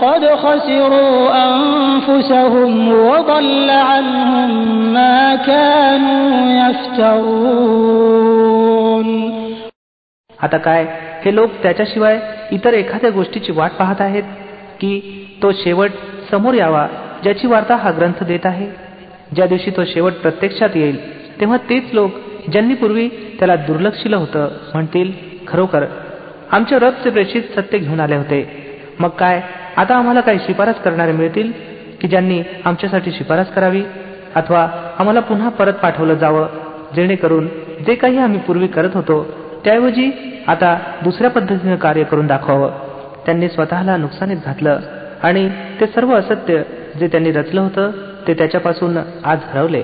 قد خسروا أنفسهم وضل عنهم ما كانوا يفترون आता काय हे लोक त्याच्याशिवाय इतर एखाद्या गोष्टीची वाट पाहत आहेत की तो शेवट समोर यावा ज्याची वार्ता हा ग्रंथ देत आहे ज्या दिवशी तो शेवट प्रत्यक्षात येईल तेव्हा तेच लोक ज्यांनी पूर्वी त्याला दुर्लक्षिलं होतं म्हणतील खरोखर आमच्या रबचे प्रेषित सत्य घेऊन आले होते मग काय आता आम्हाला काही शिफारस करणारे मिळतील की ज्यांनी आमच्यासाठी शिफारस करावी? अथवा आम्हाला पुन्हा परत पाठवलं जावं जेणेकरून जे काही आम्ही पूर्वी करत होतो त्याऐवजी आता दुसऱ्या पद्धतीनं कार्य करून दाखवावं. त्यांनी स्वतःला नुकसानीत घातलं आणि ते सर्व असत्य जे त्यांनी रचलं होतं ते त्याच्यापासून आज हरवले.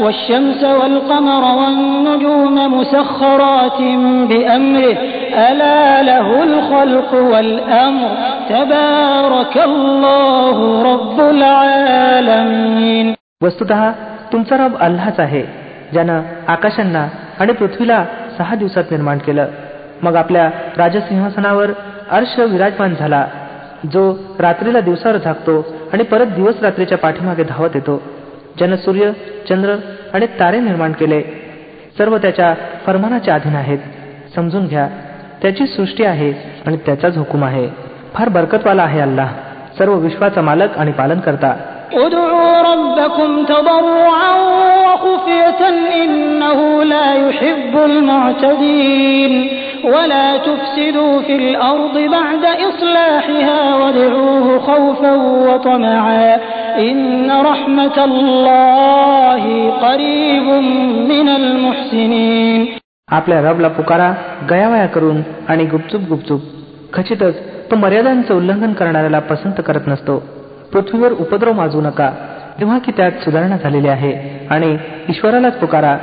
والشمس والقمر والنجوم مسخرات بأمره ألا له الخلق والأمر تبارك الله رب العالمين वस्तुत तुमचा रब अल्लाच आहे ज्यानं आकाशांना आणि पृथ्वीला सहा दिवसात निर्माण केलं मग आपल्या राजसिंहासनावर अर्श विराजमान झाला जो रात्रीला दिवसावर झाकतो आणि परत दिवस रात्रीच्या पाठीमागे धावत येतो ज्यानं सूर्य चंद्र आणि तारे निर्माण केले. सर्व त्याच्या फरमानाच्या अधीन आहेत. समजून घ्या त्याची सृष्टी आहे आणि त्याचाच हुकूम आहे. फार बरकतवाला आहे अल्लाह. सर्व विश्वाचा मालक आणि पालन करता ادعوا ربكم تضرعا وخفية إنه لا يحب المعتدين ولا تفسدوا في الأرض بعد إصلاحها وادعوه خوفا وطمعا إن رحمة الله قريب من المحسنين आपल्या रबला पुकारा गयावया करून आणि गुपचूप गुपचूप खचितच तो मर्यादांचं उल्लंघन करणाऱ्याला पसंत करत नसतो पृथ्वीवर उपद्रव माजू नका तेव्हा की त्यात सुधारणा झालेली आहे आणि ईश्वरालाच पुकारा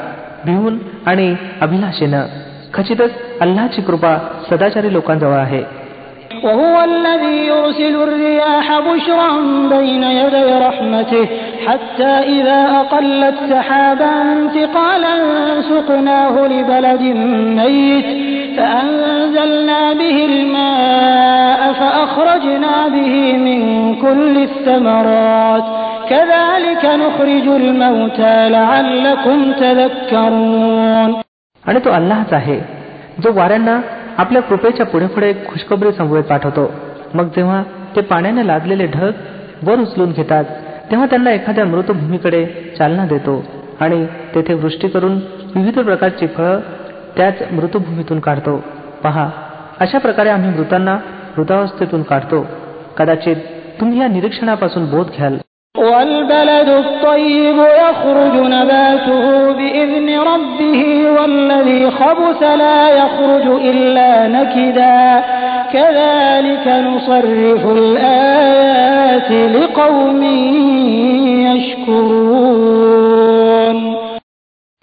भिवून आणि अभिलाषेनं खचितच अल्लाची कृपा सदाचारी लोकांजवळ आहे وهو الذي يرسل الرياح بشرا بين يدي رحمته حتى إذا أقلت سحابا ثقالا سقناه لبلد ميت فأنزلنا به الماء فأخرجنا به من كل الثمرات كذلك نخرج الموتى لعلكم تذكرون आणि तो अल्लाच आहे जो वाऱ्यांना आपल्या कृपेच्या पुढे पुढे खुशखबरी समवेत पाठवतो. मग जेव्हा ते पाण्याने लादलेले ढग वर उचलून घेतात तेव्हा त्यांना एखाद्या मृतभूमीकडे चालना देतो आणि तेथे वृष्टी करून विविध प्रकारची फळं त्याच मृतभूमीतून काढतो. पहा अशा प्रकारे आम्ही मृतांना मृतावस्थेतून काढतो. कदाचित तुम्ही या निरीक्षणापासून बोध घ्याल. والبلد الطيب يخرج نباته بإذن ربه والذي خبث لا يخرج إلا نكدا كذلك نصرف الآيات لقوم يشكرون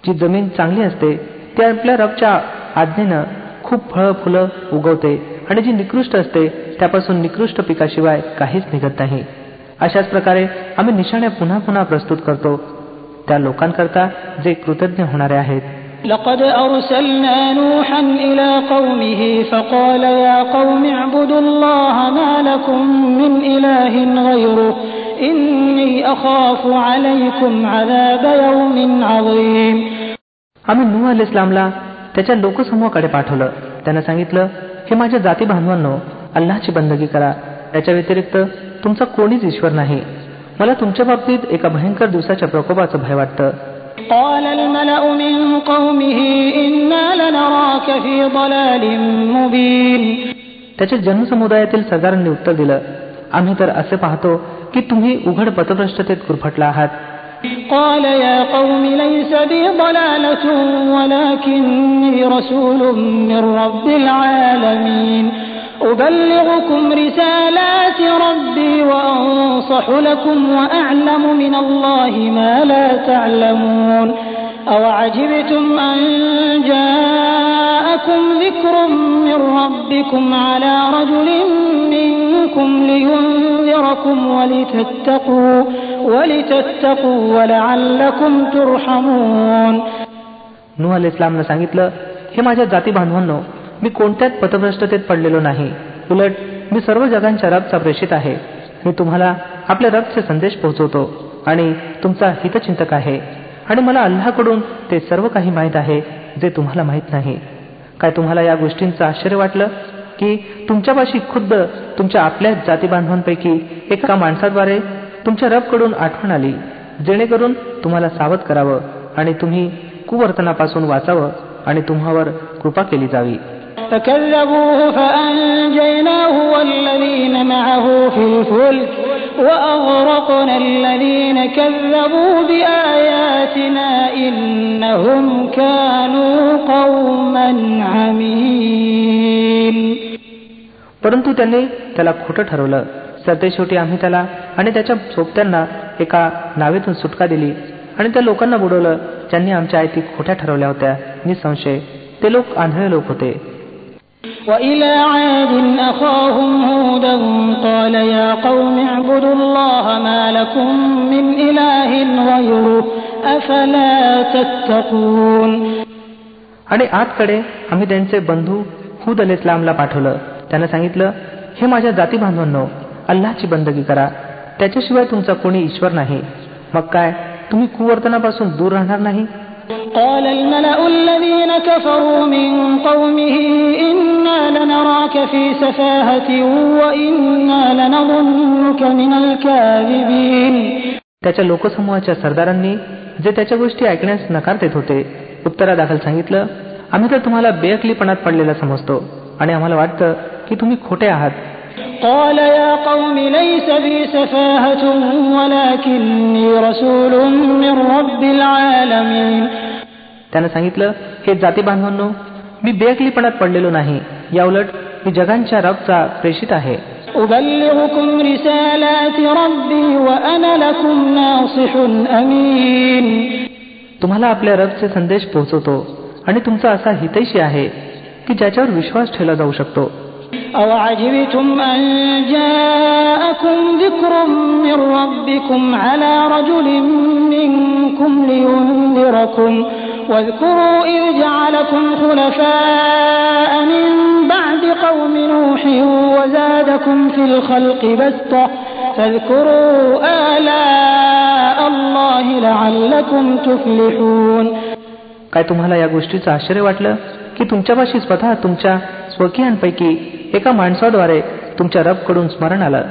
जी जमीन चांगली असते ती आपल्या रबच्या आज्ञेनं खूप फळं फुलं उगवते आणि जी निकृष्ट असते त्यापासून निकृष्ट पिकाशिवाय काहीच निघत नाही अशाच प्रकारे आम्ही निशाण्या पुन्हा पुन्हा प्रस्तुत करतो त्या लोकांकरता जे कृतज्ञ होणारे आहेत لقد أرسلنا نوحا إلى قومه فقال يا قوم اعبدوا الله ما لكم من إله غيره إني أخاف عليكم عذاب يوم عظيم आम्ही नूह अल इस्लामला त्याच्या लोकसमूहाकडे पाठवलं त्यानं सांगितलं की माझ्या जाती बांधवांनो अल्लाची बंदगी करा त्याच्या व्यतिरिक्त तुमचा कोणीच ईश्वर नाही. मला तुमच्या बाबतीत एका भयंकर दिवसाच्या प्रकोपाचं भय वाटतं. त्याचे जनसमुदायातील सरदारांनी उत्तर दिलं आम्ही तर असे पाहतो की तुम्ही उघड पथभ्रष्टतेत कुरफटला आहात. قال يا قوم ليس بي ضلالة ولكني رسول من رب العالمين أبلغكم رسالات ربي وأنصح لكم وأعلم من الله ما لا تعلمون أوعجبتم أن جاءكم ذكر من ربكم على رجل منكم لينذركم ولتتقوا ولتتقوا ولعلكم ترحمون नूह अल इस्लामनं सांगितलं हे माझ्या जाती बांधवांनो मी कोणत्याच पथभ्रष्टतेत पडलेलो नाही. उलट मी सर्व जगांच्या रबचा प्रेषित आहे. मी तुम्हाला आपल्या रबचे संदेश पोहोचवतो आणि तुमचा हितचिंतक आहे. आणि मला अल्लाकडून ते सर्व काही माहीत आहे जे तुम्हाला माहीत नाही. काय तुम्हाला या गोष्टींचं आश्चर्य वाटलं? की तुमच्यापाशी खुद्द तुमच्या आपल्याच जातीबांधवांपैकी एका माणसाद्वारे तुमच्या रबकडून आठवण आली जेणेकरून तुम्हाला सावध करावं आणि तुम्ही कुवर्तनापासून वाचावं आणि तुम्हावर कृपा केली जावी. فكذبوه فأنجيناه والذين معه في الفلك وأغرقنا الذين كذبوا بآياتنا إنهم كانوا قوما عمين परंतु त्यांनी त्याला खोटं ठरवलं सरतेशेवटी आम्ही त्याला आणि त्याच्या सोबत्यांना एका नावेतून सुटका दिली आणि त्या लोकांना बुडवलं ज्यांनी आमच्या आयती खोट्या ठरवल्या होत्या निसंशय ते लोक आंधळे लोक होते وإلى عاد أخاهم هودا قال يا قوم اعبدوا الله ما لكم من إله غيره أفلا تتقون आणि आतकडे आम्ही त्यांचे बंधू हुद अल इस्लामला पाठवलं त्यानं सांगितलं हे माझ्या जाती बांधवांनो अल्लाची बंदगी करा त्याच्याशिवाय तुमचा कोणी ईश्वर नाही मग काय तुम्ही कुवर्तनापासून दूर राहणार नाही قال الملأ الذين كفروا من قومه إنا لنراك في سفاهة وإنا لنظنك من الكاذبين त्याच्या लोकसमूहाच्या सरदारांनी जे त्याच्या गोष्टी ऐकण्यास नकार देत होते उत्तरादाखल सांगितलं आम्ही तर तुम्हाला बेअकलीपणात पडलेला समजतो आणि आम्हाला वाटतं की तुम्ही खोटे आहात قال يا قوم ليس بي سفاهة ولكني رسول من رب العالمين त्यानं सांगितलं हे जाती बांधवांनो मी बेअकलीपणात पडलेलो नाही या उलट मी जगांच्या रबचा प्रेषित आहे أبلغكم رسالات ربي وأنا لكم ناصح أمين तुम्हाला आपल्या रबचे संदेश पोहोचवतो आणि तुमचा असा हितैषी आहे की ज्याच्यावर विश्वास ठेवला जाऊ शकतो أوعجبتم أن جاءكم ذكر من ربكم على رجل منكم لينذركم واذكروا إذ جعلكم خلفاء من بعد قوم نوح وزادكم في الخلق بسطة فاذكروا آلاء الله لعلكم تفلحون काय तुम्हाला या गोष्टीचं आश्चर्य वाटलं की तुमच्यापाशी स्वतः तुमच्या स्वकीयांपैकी एका माणसाद्वारे तुमच्या रबकडून स्मरण आलं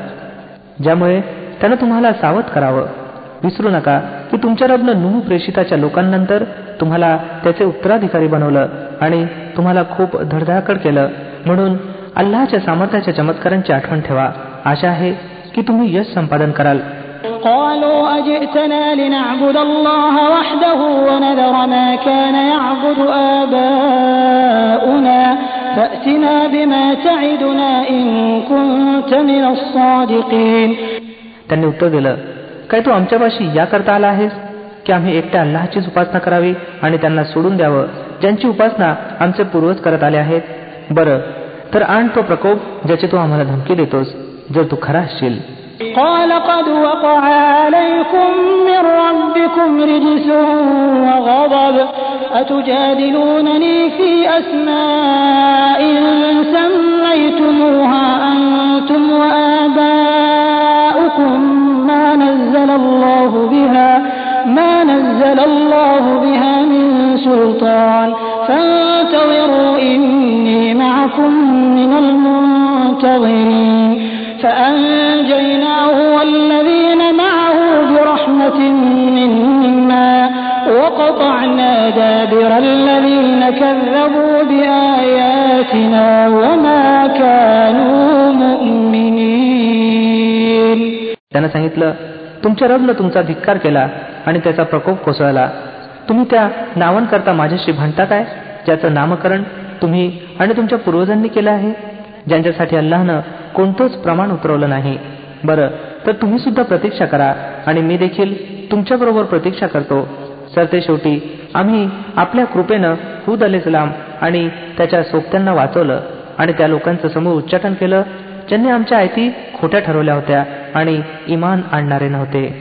ज्यामुळे त्यानं तुम्हाला सावध करावं विसरू नका की तुमच्या रबनं नूह प्रेषिताच्या लोकांनंतर तुम्हाला त्याचे उत्तराधिकारी बनवलं आणि तुम्हाला खूप धडधाकड केलं म्हणून अल्लाच्या सामर्थ्याच्या चमत्कारांची आठवण ठेवा आशा आहे की तुम्ही यश संपादन कराल قالوا أجئتنا لنعبد الله وحده ونذر ما كان يعبد آباؤنا فأتنا بما تعدنا إن كنت من الصادقين त्यांनी उत्तर दिलं काय तू आमच्यापाशी याकरता आला आहेस की आम्ही एकट्या अल्लाचीच उपासना करावी आणि त्यांना सोडून द्यावं ज्यांची उपासना आमचे पूर्वज करत आले आहेत बरं तर आण तो प्रकोप ज्याची तू आम्हाला धमकी देतोस जर तू खरा असशील قال قد وقع عليكم من ربكم رجس وغضب أتجادلونني في أسماء سميتموها أنتم وآباؤكم ما نزل الله بها ما نزل الله بها من سلطان فانتظروا إني معكم من المنتظرين فأنجيناه والذين معه برحمة منا وقطعنا دابر الذين كذبوا بآياتنا وما كانوا مؤمنين त्यानं सांगितलं तुमच्या रबनं तुमचा धिक्कार केला आणि त्याचा प्रकोप कोसळला. तुम्ही त्या नावांकरता माझ्याशी म्हणता काय? ज्याचं नामकरण तुम्ही आणि तुमच्या पूर्वजांनी केलं आहे? ज्यांच्यासाठी अल्लानं कोणतंच प्रमाण उतरवलं नाही. बरं तर तुम्ही सुद्धा प्रतीक्षा करा आणि मी देखील तुमच्याबरोबर प्रतीक्षा करतो. सरते शेवटी आम्ही आपल्या कृपेनं हुद सलाम आणि त्याच्या सोबत्यांना वाचवलं आणि त्या लोकांचं समोर उच्चाटन केलं ज्यांनी आमच्या आयती खोट्या ठरवल्या होत्या आणि इमान आणणारे नव्हते.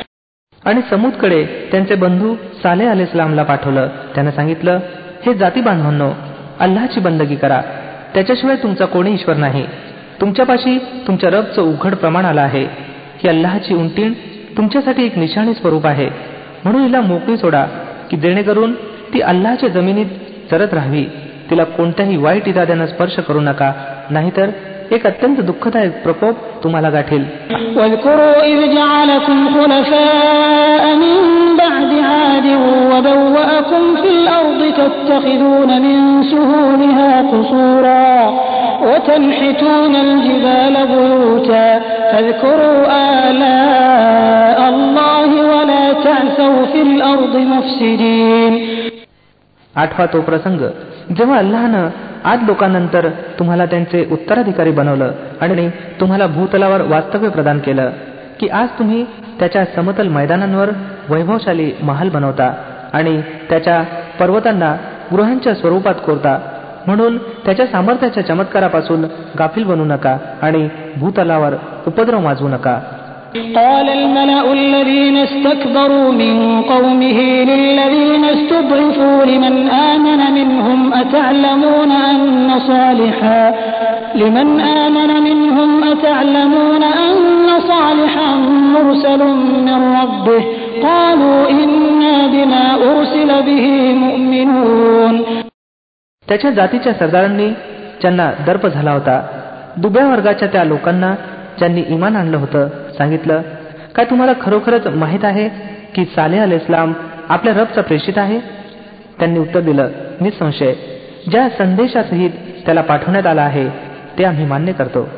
आणि समूदकडे त्यांचे बंधू साले अल इस्लामला पाठवलं. त्यानं सांगितलं हे जाती बांधवांनो अल्लाची बंदगी करा. त्याच्याशिवाय तुमचा कोणी ईश्वर नाही. तुमच्यापाशी तुमच्या रबचं उघड प्रमाण आलं आहे. ही अल्लाची उंटीण तुमच्यासाठी एक निशाणी स्वरूप आहे. म्हणून हिला मोकळी सोडा की जेणेकरून ती अल्लाच्या जमिनीत चरत राहावी. तिला कोणत्याही वाईट इराद्यानं स्पर्श करू नका. नाहीतर एक अत्यंत दुःखदायक प्रकोप तुम्हाला गाठेल. आठवा तो प्रसंग. जेव्हा अल्लानं आठ लोकांनंतर तुम्हाला त्यांचे उत्तराधिकारी बनवलं आणि तुम्हाला भूतलावर वास्तव्य प्रदान केलं की आज तुम्ही त्याच्या समतल मैदानांवर वैभवशाली महाल बनवता आणि त्याच्या पर्वतांना गृहांच्या स्वरूपात कोरता. म्हणून त्याच्या सामर्थ्याच्या चमत्कारापासून गाफील बनू नका आणि भूतलावर उपद्रव माजवू नका. قال الملأ الذين استكبروا من قومه للذين استضعفوا لمن آمن منهم أتعلمون أن صالحا لمن آمن منهم أتعلمون أن صالحا مرسل من ربه قالوا إنا بما أرسل به مؤمنون त्याच्या जातीच्या सरदारांनी ज्यांना दर्प झाला होता दुब्या वर्गाच्या त्या लोकांना ज्यांनी इमान आणलं होतं सांगितलं काय तुम्हाला खरोखरच माहीत आहे की साले अल इस्लाम आपल्या रबचा प्रेषित आहे त्यांनी उत्तर दिलं निसंशय ज्या संदेशासहित त्याला पाठवण्यात आला आहे ते आम्ही मान्य करतो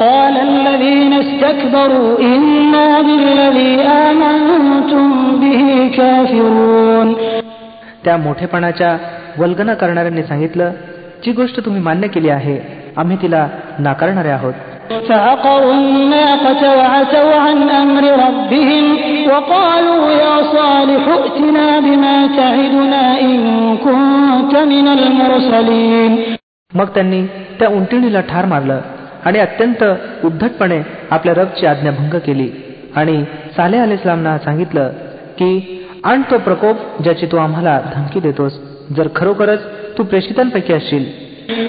قال الذين استكبروا إنا بالذي آمنتم به كافرون त्या मोठेपणाच्या वल्गना करणाऱ्यांनी सांगितलं जी गोष्ट तुम्ही मान्य केली आहे आम्ही तिला नाकारणारे आहोत فعقروا الناقة وعتوا عن أمر ربهم وقالوا يا صالح ائتنا بما تعدنا إن كنت من المرسلين मग त्यांनी त्या उंटिणीला ठार मारलं आणि अत्यंत उद्धटपणे आपल्या रबची आज्ञाभंग केली आणि साले अल इस्लामना सांगितलं की आण तो प्रकोप ज्याची तू आम्हाला धमकी देतोस जर खरोखरच तू प्रेषितांपैकी असशील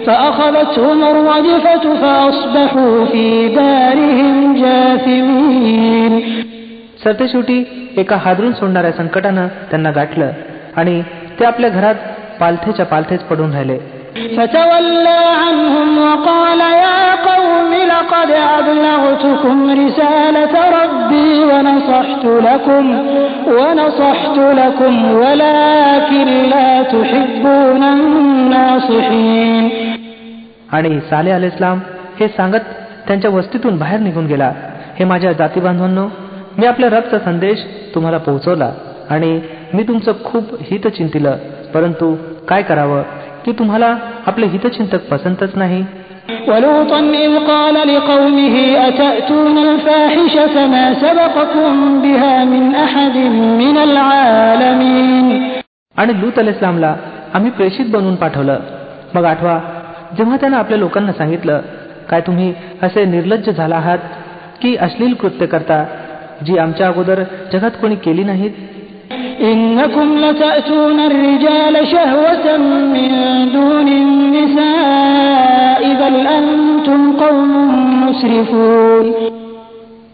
فأخذتهم الرجفة فأصبحوا في دارهم جاثمين सरतेशेवटी एका हादरून सोडणाऱ्या संकटानं त्यांना गाठलं आणि ते आपल्या घरात पालथेच्या पालथेच पडून राहिले قوم لقد أبلغتكم رسالة ربي ونصحت لكم ونصحت لكم ولكن لا تحبون الناصحين आणि साले अल इस्लाम हे सांगत त्यांच्या वस्तीतून बाहेर निघून गेला हे माझ्या जाती बांधवांनो मी आपल्या रबचा संदेश तुम्हाला पोहोचवला आणि मी तुमचं खूप हित चिंतिलं परंतु काय करावं की तुम्हाला आपले हितचिंतक पसंतच नाही ولوطا إذ قال لقومه أتأتون الفاحشة ما سبقكم بها من أحد من العالمين आणि लूत अल इस्लामला आम्ही प्रेषित बनवून पाठवलं मग आठवा जेव्हा त्यानं आपल्या लोकांना सांगितलं काय तुम्ही असे निर्लज्ज झाला आहात की अश्लील कृत्य करता जी आमच्या अगोदर जगात कोणी केली नाहीत إنكم لتأتون الرجال شهوة من دون النساء بل أنتم قوم مسرفون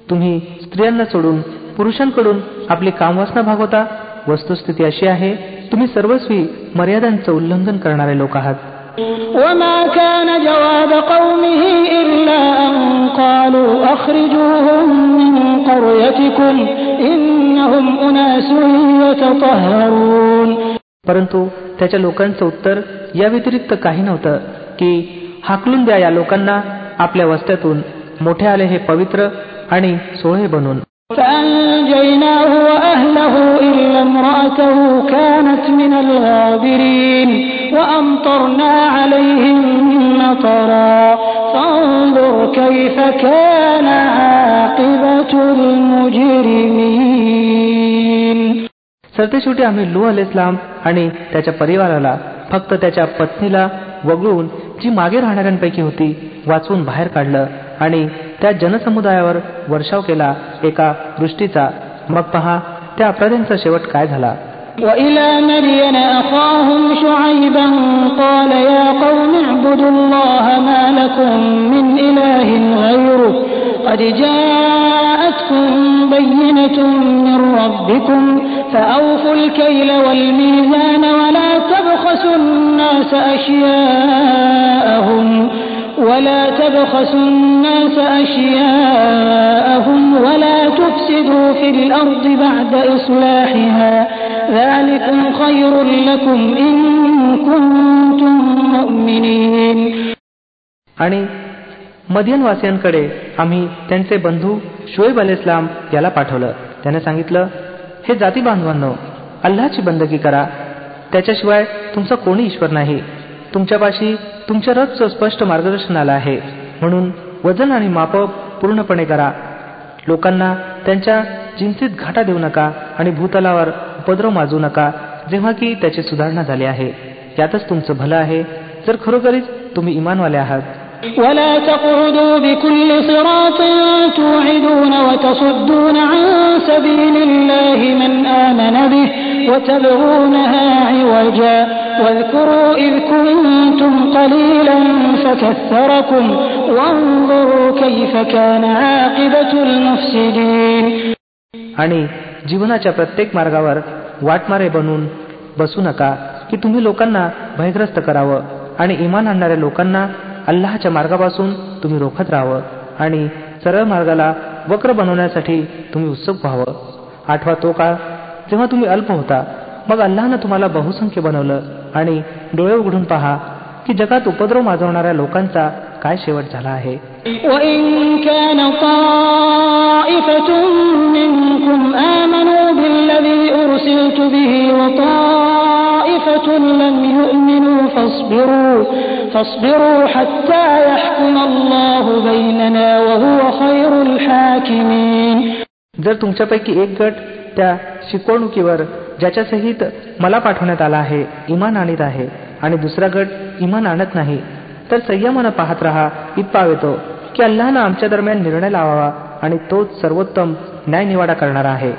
तुम्ही स्त्रियांना सोडून पुरुषांकडून आपली कामवासना भागवता वस्तुस्थिती अशी आहे तुम्ही सर्वस्वी मर्यादांचं उल्लंघन करणारे लोक आहात وما كان جواب قومه إلا أن قالوا أخرجوهم من قريتكم إنهم أناس يتطهرون परंतु त्याच्या लोकांचं उत्तर या व्यतिरिक्त काही नव्हतं की हाकलून द्या या लोकांना आपल्या वस्त्यातून मोठे आले हे पवित्र आणि सोहळे बनून فأنجيناه وأهله إلا امرأته كانت من الغابرين وأمطرنا عليهم مطرا فانظر كيف كان عاقبة المجرمين सरतेशेवटी आम्ही लू अल इस्लाम आणि त्याच्या परिवाराला फक्त त्याच्या पत्नीला वगळून जी मागे राहणाऱ्यांपैकी होती वाचवून बाहेर काढलं आणि त्या जनसमुदायावर वर्षाव केला एका वृष्टीचा मग पहा त्या अपराध्यांचा शेवट काय झाला وإلى مدين أخاهم شعيبا قال يا قوم اعبدوا الله ما لكم من إله غيره قد جاءتكم بينة من ربكم فأوفوا الكيل والميزان ولا تبخسوا الناس أشياءهم ولا تبخسوا الناس أشياءهم ولا تفسدوا في الأرض بعد إصلاحها ذلكم خير لكم إن كنتم مؤمنين आणि मदियनवासियांकडे आम्ही त्यांचे बंधू शोएब अल इस्लाम याला पाठवलं. त्याने सांगितलं हे जाती बांधवांनो अल्लाची बंदगी करा. त्याच्याशिवाय तुमचा कोणी ईश्वर नाही. तुमच्यापाशी तुमच्या रथचं स्पष्ट मार्गदर्शन आलं आहे. म्हणून वजन आणि माप पूर्णपणे करा. लोकांना त्यांच्या चिंतित घाटा देऊ नका आणि भूतलावर उपद्रव माजू नका जेव्हा की त्याची सुधारणा झाली आहे. यातच तुमचं भलं आहे. जर खरोखरीच तुम्ही इमानवाले आहात ولا تقعدوا بكل صراط توعدون وتصدون عن سبيل الله من آمن به وتبغونها عوجا واذكروا إذ كنتم قليلا فكثركم وانظروا كيف كان عاقبة المفسدين आणि जीवनाच्या प्रत्येक मार्गावर वाटमारे बनून बसू नका की तुम्ही लोकांना भयग्रस्त करावं आणि इमान आणणाऱ्या लोकांना अल्लाहच्या मार्गापासून तुम्ही रोखत राहावं आणि सरळ मार्गाला वक्र बनवण्यासाठी तुम्ही उत्सुक व्हावं आठवा तो काळ जेव्हा तुम्ही अल्प होता मग अल्लाहनं तुम्हाला बहुसंख्य बनवलं आणि डोळे उघडून पहा की जगात उपद्रव माजवणाऱ्या लोकांचा काय शेवट झाला आहे وإن كان طائفة منكم آمنوا بالذي أرسلت به وطائفة لم يؤمنوا فاصبروا فاصبروا حتى يحكم الله بيننا وهو خير الحاكمين जर तुमच्यापैकी एक गट त्या शिकवणुकीवर ज्याच्या सहित मला पाठवण्यात आला आहे इमान आणीत आहे आणि दुसरा गट इमान आणत नाही तर संयमानं पाहत राहा इतपाव येतो की अल्लानं आमच्या दरम्यान निर्णय लावावा आणि तोच सर्वोत्तम न्याय निवाडा करणारा आहे